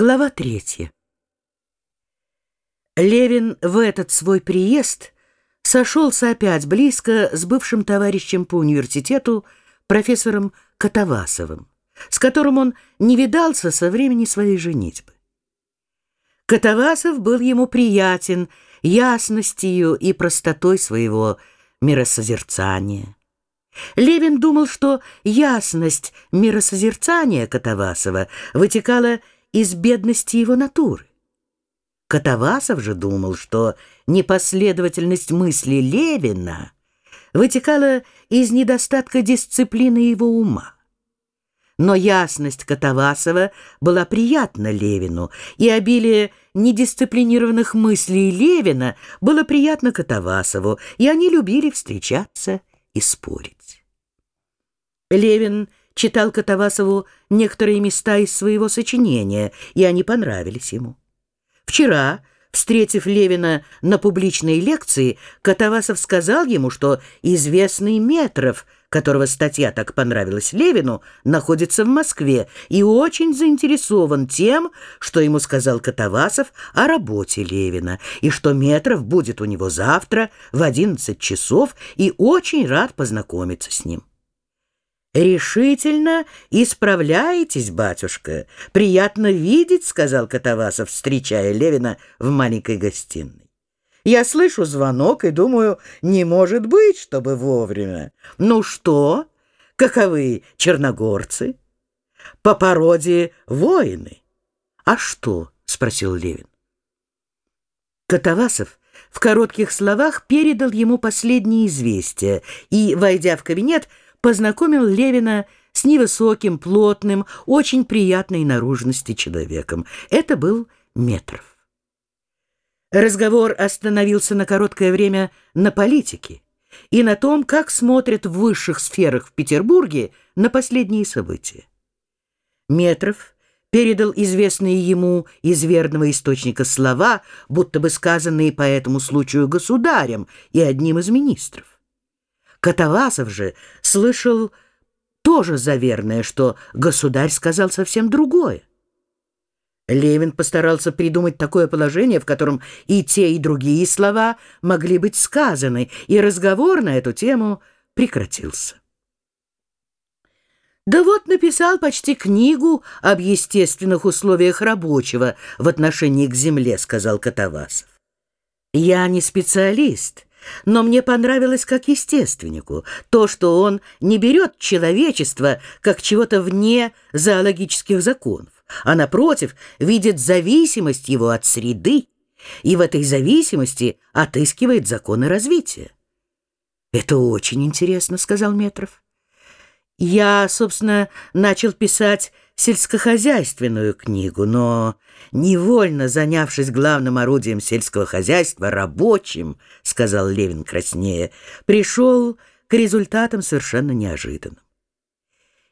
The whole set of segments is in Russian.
Глава третья. Левин в этот свой приезд сошелся опять близко с бывшим товарищем по университету профессором Катавасовым, с которым он не видался со времени своей женитьбы. Катавасов был ему приятен ясностью и простотой своего миросозерцания. Левин думал, что ясность миросозерцания Катавасова вытекала из бедности его натуры. Катавасов же думал, что непоследовательность мысли Левина вытекала из недостатка дисциплины его ума. Но ясность Катавасова была приятна Левину, и обилие недисциплинированных мыслей Левина было приятно Катавасову, и они любили встречаться и спорить. Левин читал Катавасову некоторые места из своего сочинения, и они понравились ему. Вчера, встретив Левина на публичной лекции, Катавасов сказал ему, что известный Метров, которого статья так понравилась Левину, находится в Москве и очень заинтересован тем, что ему сказал Катавасов о работе Левина, и что Метров будет у него завтра в 11 часов и очень рад познакомиться с ним. «Решительно исправляетесь, батюшка. Приятно видеть», — сказал Катавасов, встречая Левина в маленькой гостиной. «Я слышу звонок и думаю, не может быть, чтобы вовремя. Ну что, каковы черногорцы? По породе воины». «А что?» — спросил Левин. Катавасов в коротких словах передал ему последние известия и, войдя в кабинет, познакомил Левина с невысоким, плотным, очень приятной наружности человеком. Это был Метров. Разговор остановился на короткое время на политике и на том, как смотрят в высших сферах в Петербурге на последние события. Метров передал известные ему из верного источника слова, будто бы сказанные по этому случаю государем и одним из министров. Катавасов же слышал тоже заверное, что государь сказал совсем другое. Левин постарался придумать такое положение, в котором и те, и другие слова могли быть сказаны, и разговор на эту тему прекратился. Да вот написал почти книгу об естественных условиях рабочего в отношении к земле, сказал Катавасов. Я не специалист, но мне понравилось как естественнику то, что он не берет человечество как чего-то вне зоологических законов, а, напротив, видит зависимость его от среды и в этой зависимости отыскивает законы развития. «Это очень интересно», — сказал Метров. «Я, собственно, начал писать сельскохозяйственную книгу, но, невольно занявшись главным орудием сельского хозяйства, рабочим, — сказал Левин краснее, — пришел к результатам совершенно неожиданным.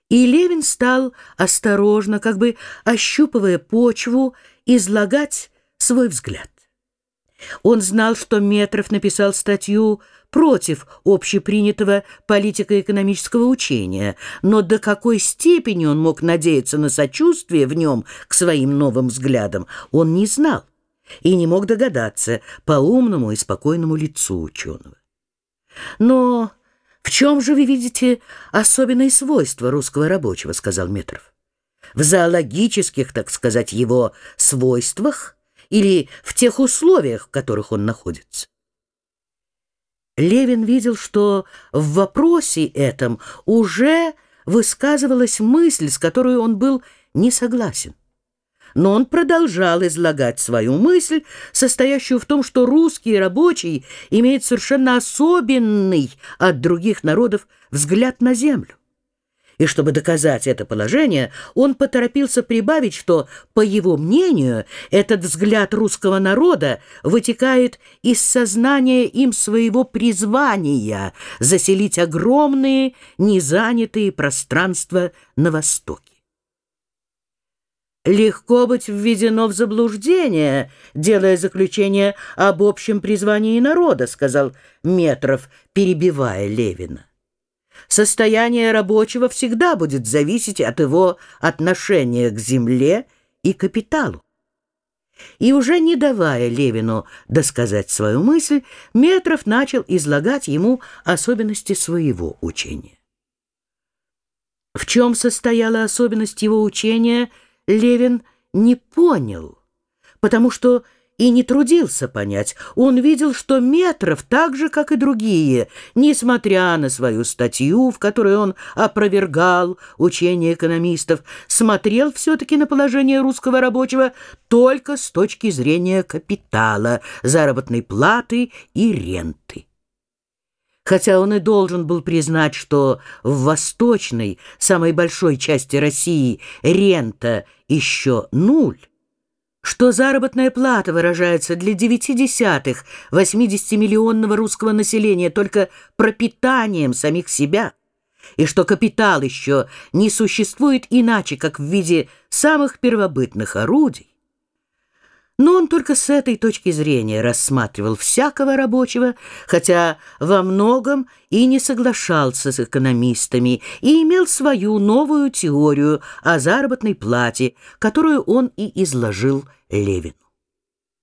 И Левин стал осторожно, как бы ощупывая почву, излагать свой взгляд. Он знал, что Метров написал статью против общепринятого политико-экономического учения, но до какой степени он мог надеяться на сочувствие в нем к своим новым взглядам, он не знал и не мог догадаться по умному и спокойному лицу ученого. «Но в чем же вы видите особенные свойства русского рабочего?» — сказал Метров. «В зоологических, так сказать, его свойствах или в тех условиях, в которых он находится?» Левин видел, что в вопросе этом уже высказывалась мысль, с которой он был не согласен. Но он продолжал излагать свою мысль, состоящую в том, что русский рабочий имеет совершенно особенный от других народов взгляд на землю. И чтобы доказать это положение, он поторопился прибавить, что, по его мнению, этот взгляд русского народа вытекает из сознания им своего призвания заселить огромные незанятые пространства на Востоке. Легко быть введено в заблуждение, делая заключение об общем призвании народа, сказал Метров, перебивая Левина. Состояние рабочего всегда будет зависеть от его отношения к земле и капиталу. И уже не давая Левину досказать свою мысль, Метров начал излагать ему особенности своего учения. В чем состояла особенность его учения, Левин не понял, потому что и не трудился понять. Он видел, что Метров, так же, как и другие, несмотря на свою статью, в которой он опровергал учение экономистов, смотрел все-таки на положение русского рабочего только с точки зрения капитала, заработной платы и ренты. Хотя он и должен был признать, что в восточной, самой большой части России рента еще нуль, что заработная плата выражается для девяти десятых 80-миллионного русского населения только пропитанием самих себя, и что капитал еще не существует иначе, как в виде самых первобытных орудий, но он только с этой точки зрения рассматривал всякого рабочего, хотя во многом и не соглашался с экономистами и имел свою новую теорию о заработной плате, которую он и изложил Левину.